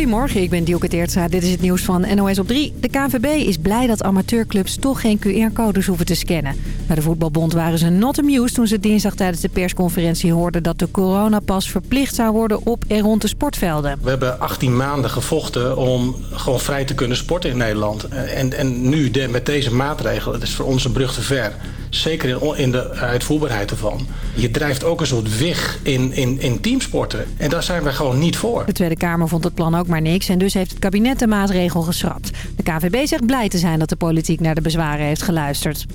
Goedemorgen, ik ben Dielke Teertstra. Dit is het nieuws van NOS op 3. De KNVB is blij dat amateurclubs toch geen QR-codes hoeven te scannen. Bij de Voetbalbond waren ze not amused toen ze dinsdag tijdens de persconferentie hoorden... dat de coronapas verplicht zou worden op en rond de sportvelden. We hebben 18 maanden gevochten om gewoon vrij te kunnen sporten in Nederland. En, en nu met deze maatregelen, het is voor ons een brug te ver. Zeker in, de uitvoerbaarheid ervan. Je drijft ook een soort weg in, in, in teamsporten. En daar zijn we gewoon niet voor. De Tweede Kamer vond het plan ook maar niks en dus heeft het kabinet de maatregel geschrapt. De KVB zegt blij te zijn dat de politiek naar de bezwaren heeft geluisterd.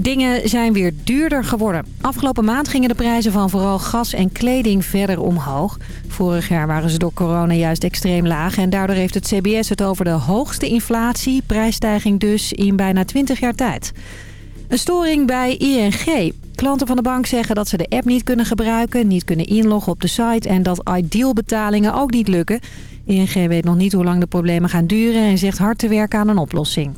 Dingen zijn weer duurder geworden. Afgelopen maand gingen de prijzen van vooral gas en kleding verder omhoog. Vorig jaar waren ze door corona juist extreem laag... en daardoor heeft het CBS het over de hoogste inflatie, prijsstijging dus, in bijna 20 jaar tijd. Een storing bij ING. Klanten van de bank zeggen dat ze de app niet kunnen gebruiken, niet kunnen inloggen op de site en dat ideal betalingen ook niet lukken. ING weet nog niet hoe lang de problemen gaan duren en zegt hard te werken aan een oplossing.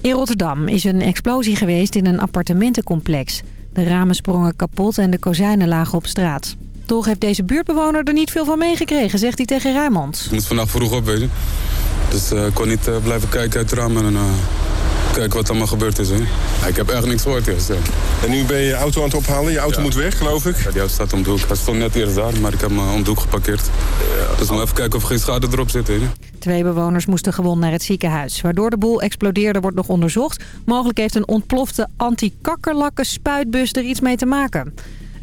In Rotterdam is een explosie geweest in een appartementencomplex. De ramen sprongen kapot en de kozijnen lagen op straat. Toch heeft deze buurtbewoner er niet veel van meegekregen, zegt hij tegen Rijmond. Ik moest vannacht vroeg op, weet. Dus uh, ik kon niet uh, blijven kijken uit het raam en uh, kijken wat allemaal gebeurd is. Hè. Ik heb echt niks gehoord eerst. Ja. En nu ben je je auto aan het ophalen? Je auto Ja. moet weg, geloof ik? Ja, die auto staat om de hoek. Hij stond net eerst daar, maar ik heb hem om de hoek geparkeerd. Dus we even kijken of er geen schade erop zit. Hè. Twee bewoners moesten gewond naar het ziekenhuis. Waardoor de boel explodeerde wordt nog onderzocht. Mogelijk heeft een ontplofte anti-kakkerlakken spuitbus er iets mee te maken.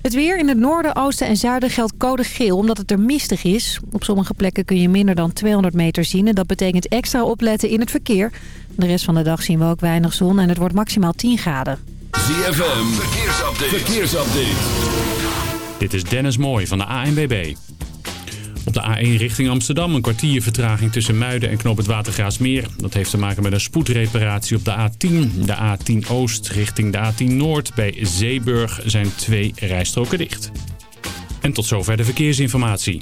Het weer in het noorden, oosten en zuiden geldt code geel omdat het er mistig is. Op sommige plekken kun je minder dan 200 meter zien en dat betekent extra opletten in het verkeer. De rest van de dag zien we ook weinig zon en het wordt maximaal 10 graden. ZFM, verkeersupdate. verkeersupdate. Dit is Dennis Mooij van de ANWB. Op de A1 richting Amsterdam een kwartier vertraging tussen Muiden en Knoop het Watergraasmeer. Dat heeft te maken met een spoedreparatie op de A10. De A10 Oost richting de A10 Noord bij Zeeburg zijn twee rijstroken dicht. En tot zover de verkeersinformatie.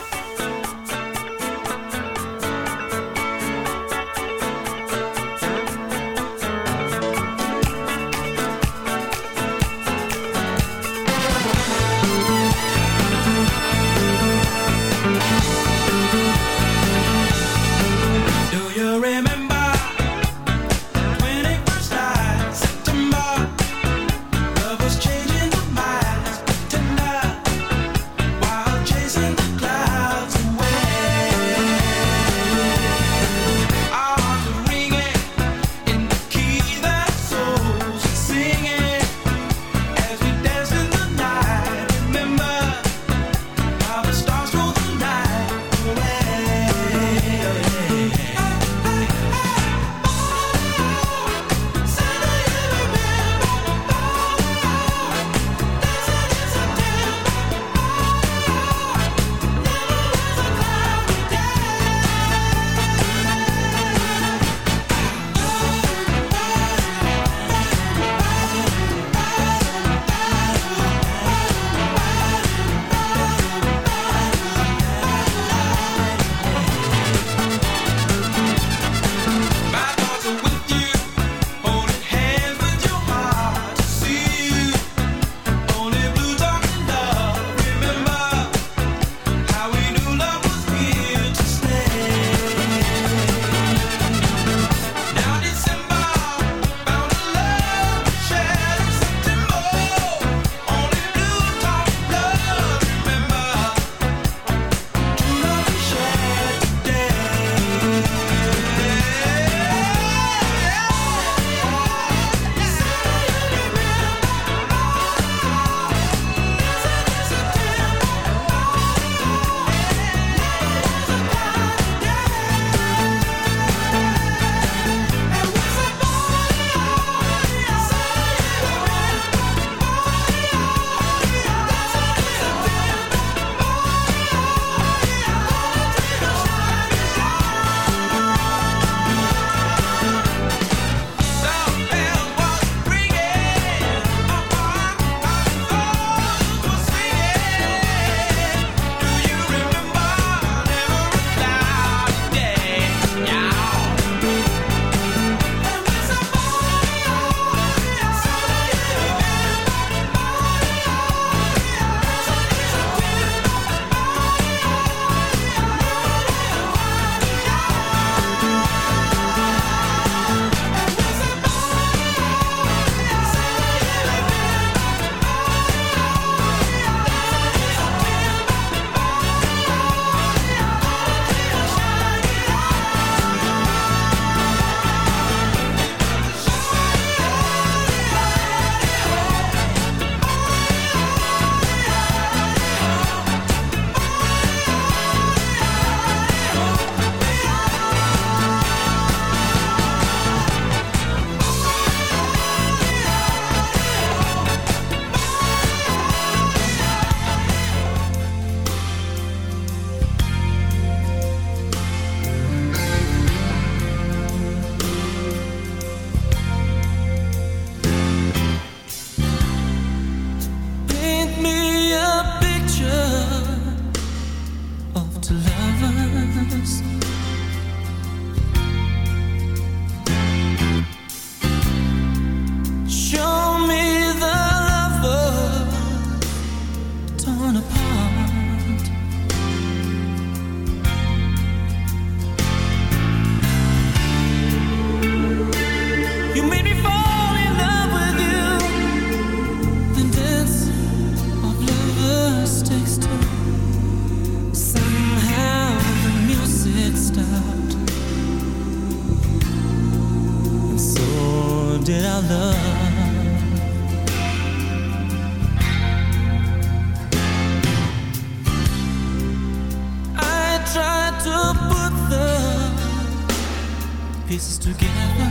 Pieces together.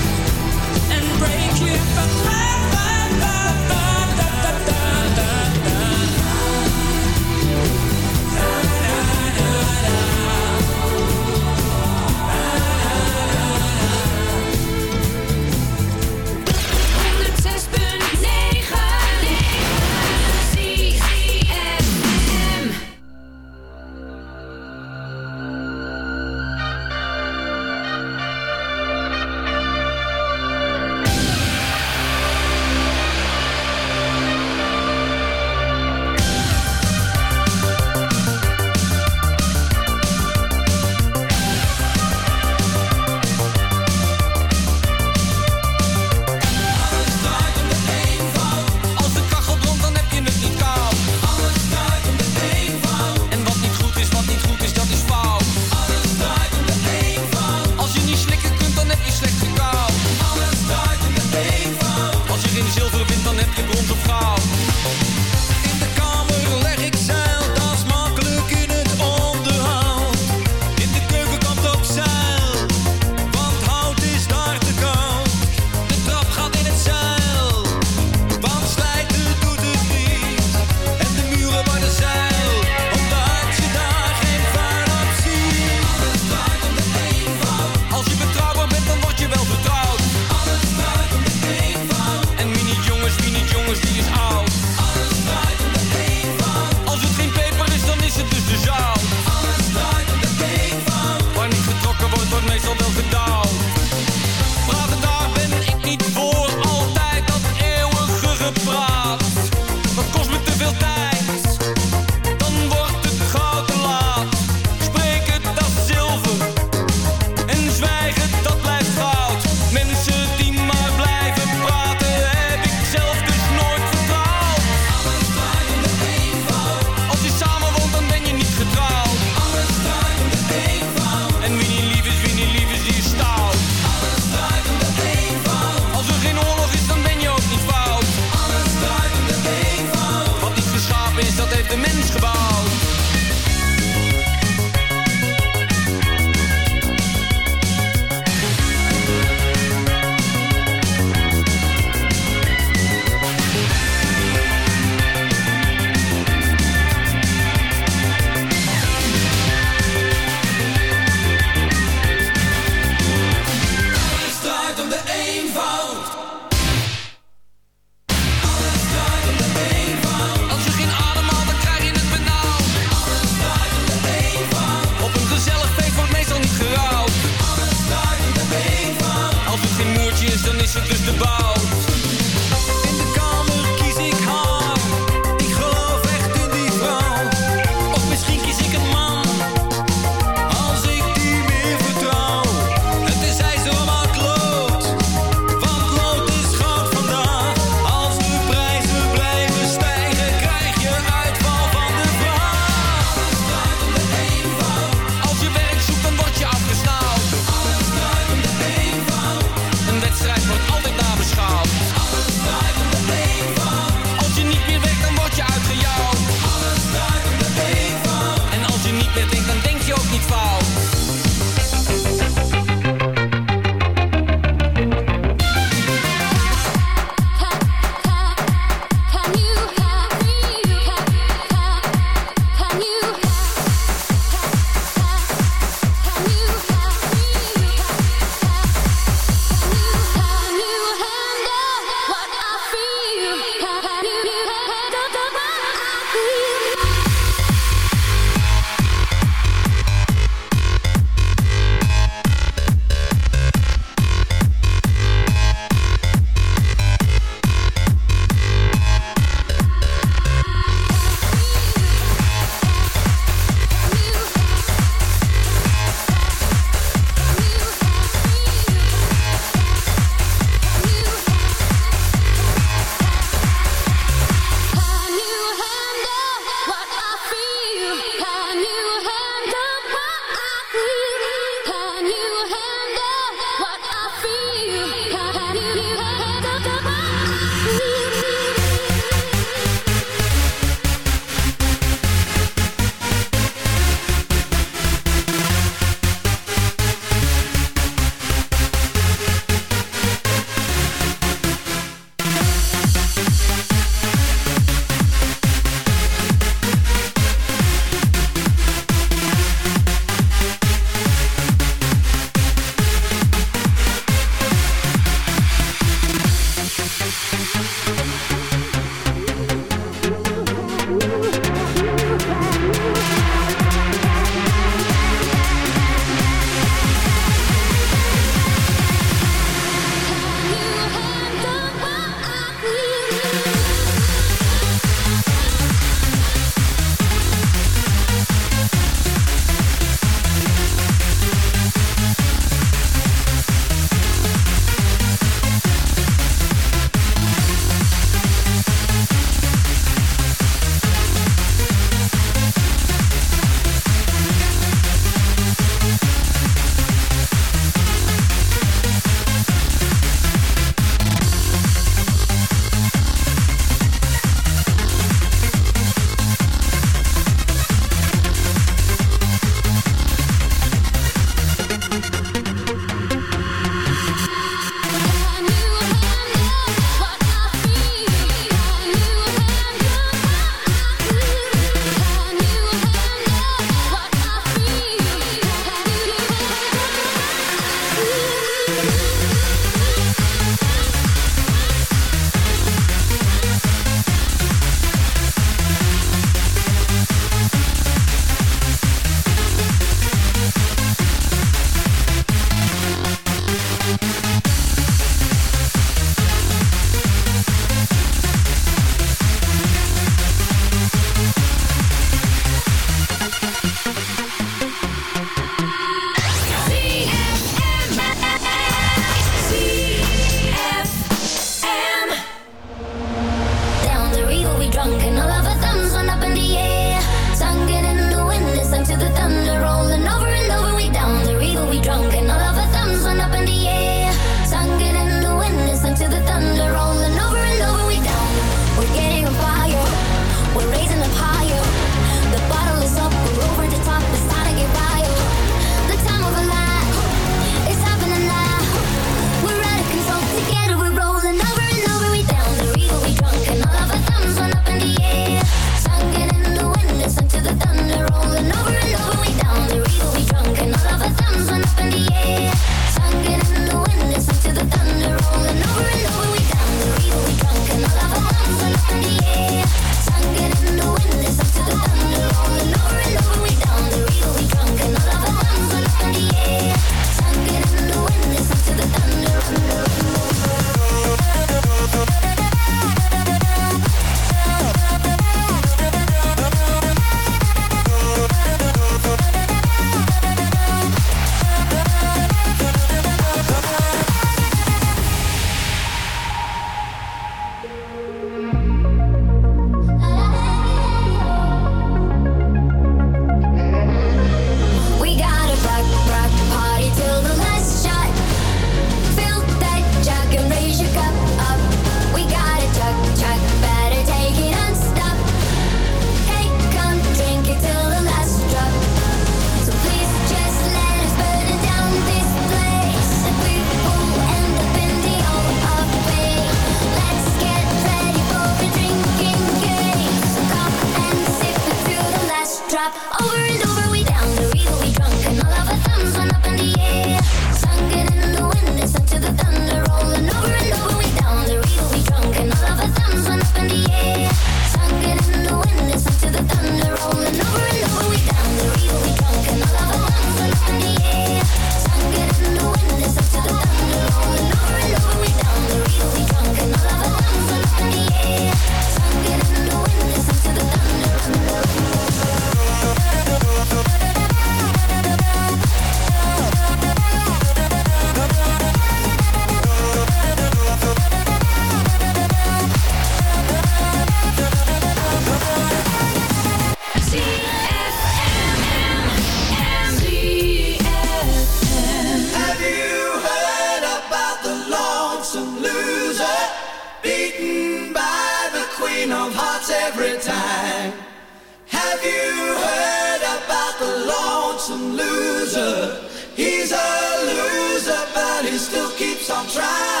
loser. He's a loser, but he still keeps on trying.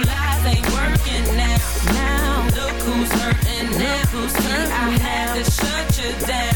lies ain't working now. Now look who's hurting now. Who's I had to shut you down.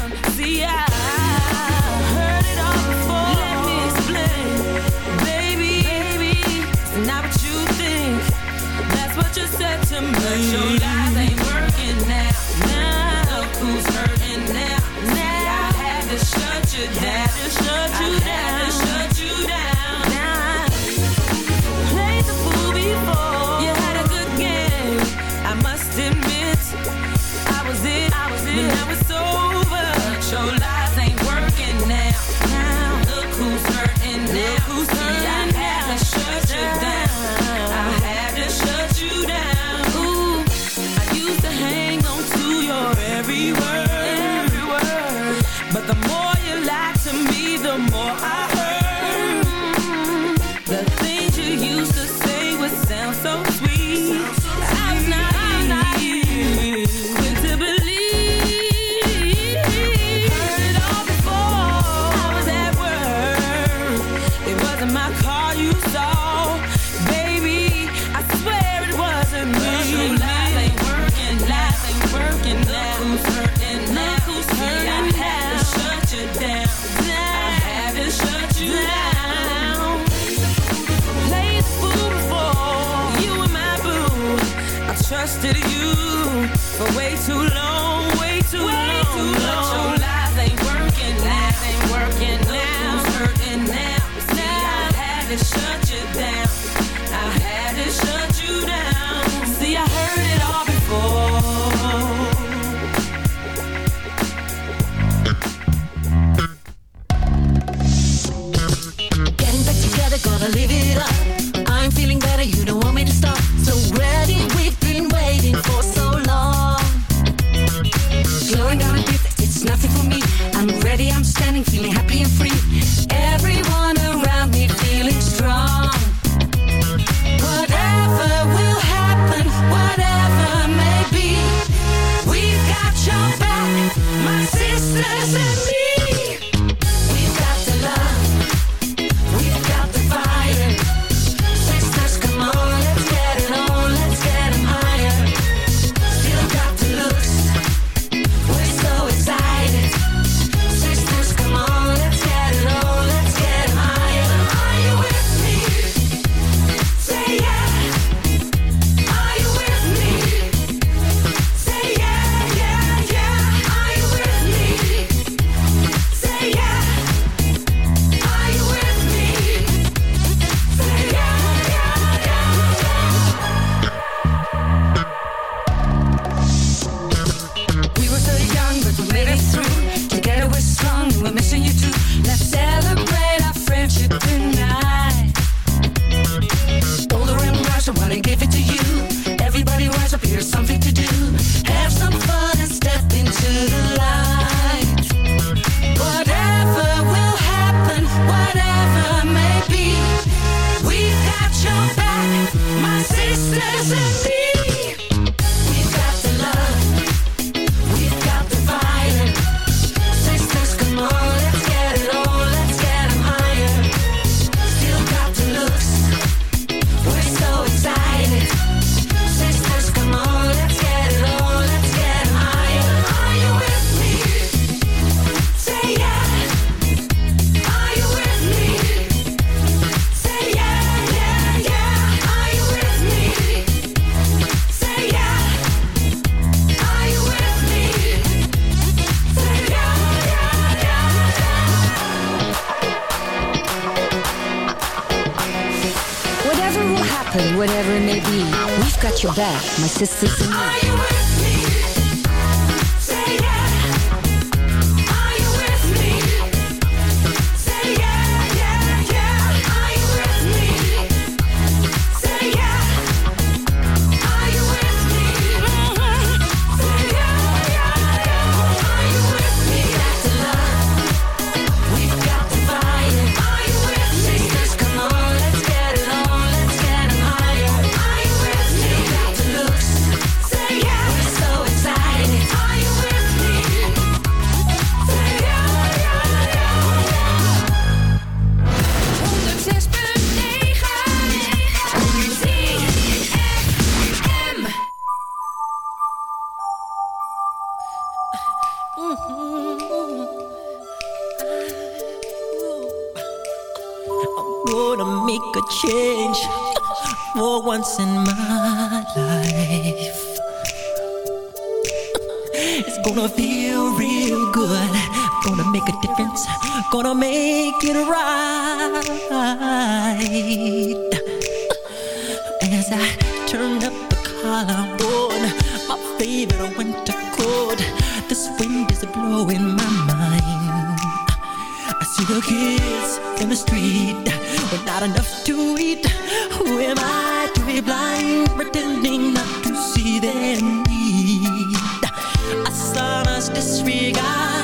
to me. every word. every word. But the more you lie to me, the more I trusted you for way too long. back. My sister's gonna make it right. As I turn up the collarbone, my favorite winter coat, this wind is blowing my mind. I see the kids in the street with not enough to eat. Who am I to be blind, pretending not to see their need? A summer's disregard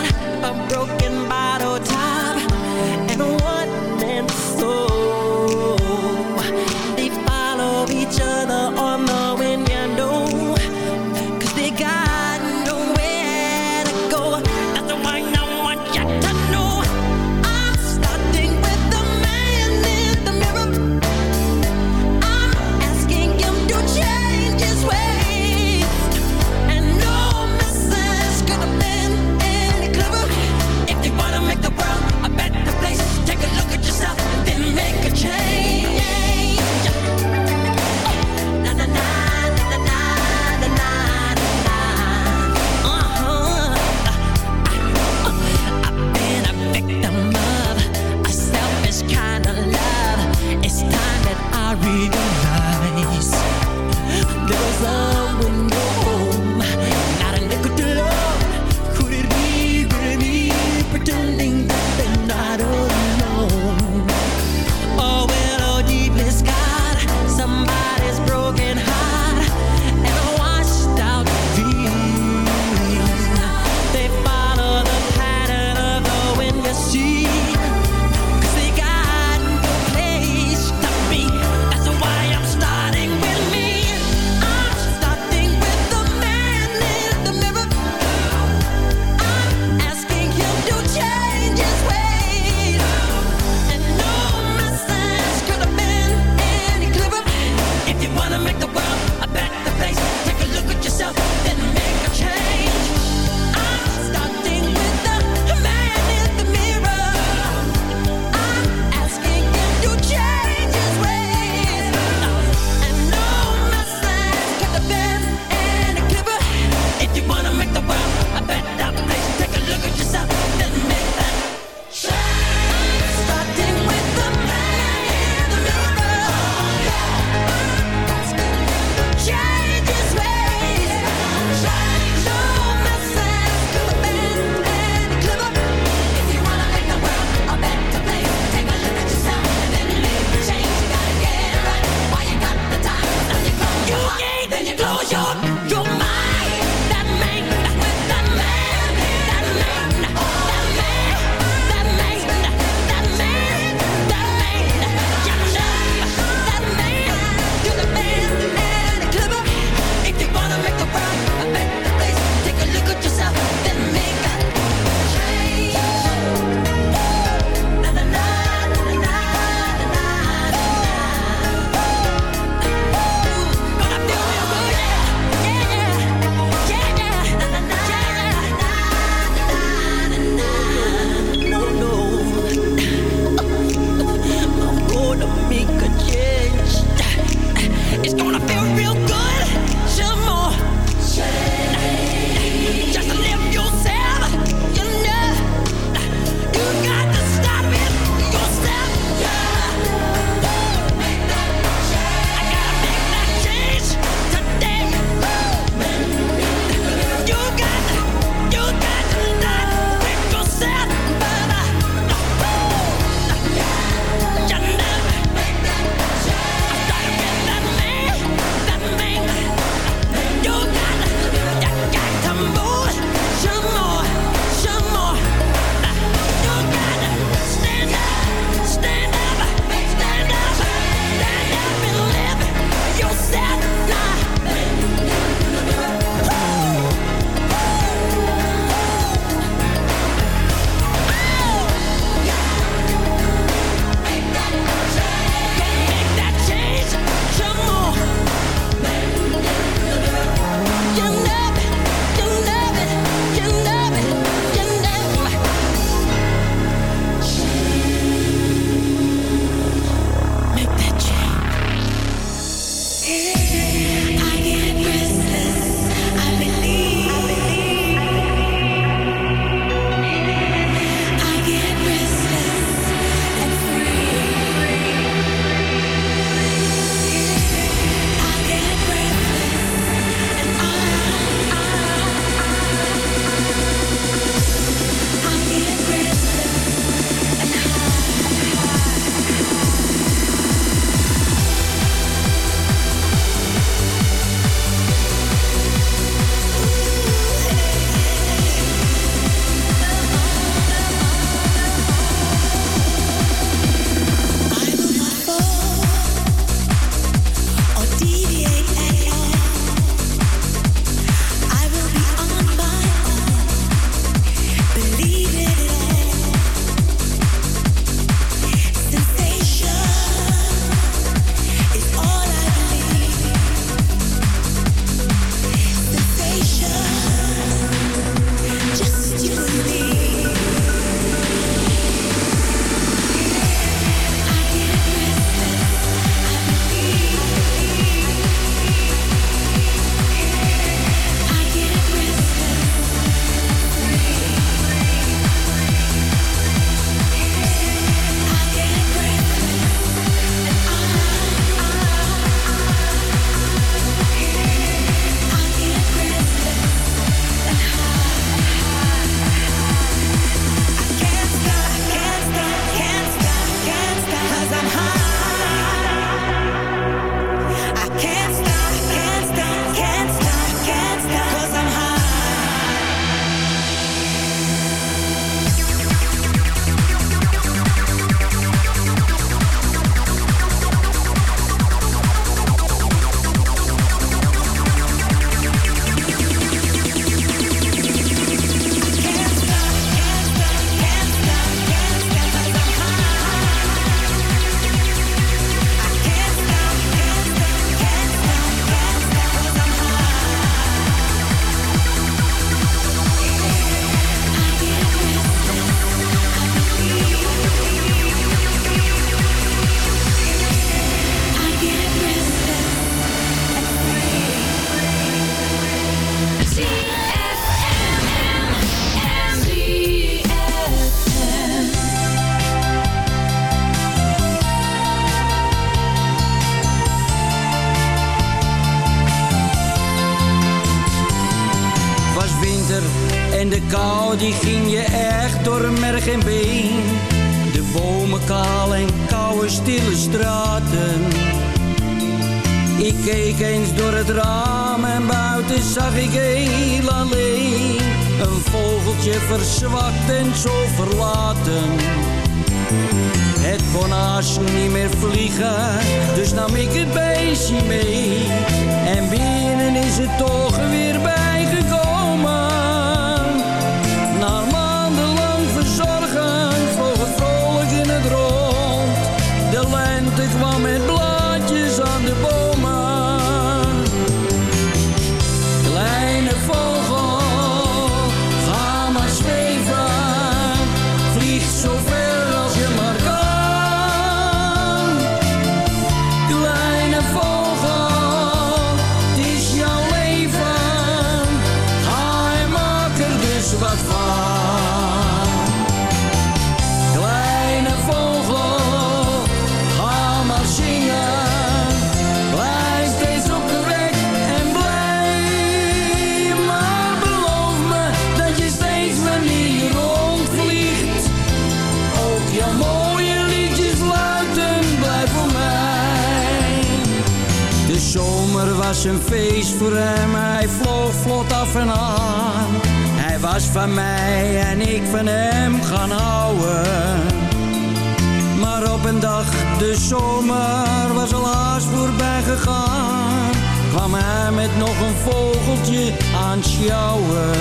van hem gaan houden. Maar op een dag, de zomer was al haast voorbij gegaan. Kwam hij met nog een vogeltje aan sjouwen.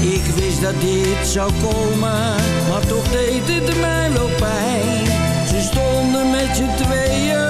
Ik wist dat dit zou komen, maar toch deed het mij wel pijn. Ze stonden met z'n tweeën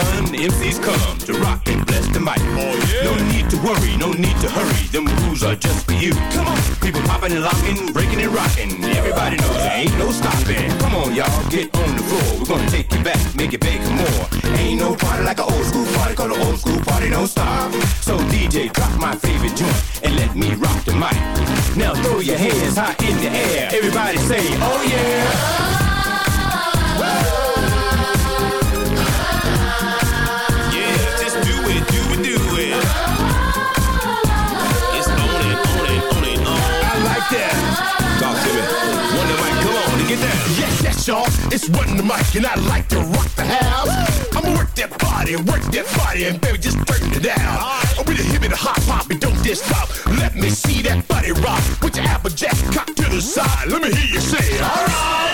fun, the MCs come to rock and bless the mic. Oh yeah. No need to worry, no need to hurry. Them rules are just for you. Come on, people popping and locking, breaking and rocking. Everybody knows there ain't no stopping. Come on, y'all, get on the floor. We're gonna take it back, make it big more. Ain't no party like an old school party, call an old school party, don't stop. So DJ, drop my favorite joint and let me rock the mic. Now throw your hands high in the air. Everybody say, oh. Yeah, y'all. It's running the mic, and I like to rock the house. I'ma work that body, work that body, and baby, just turn it down. Oh, with a hip and a hop hop, and don't stop. Let me see that body rock. Put your applejack cock to the side. Let me hear you say, alright.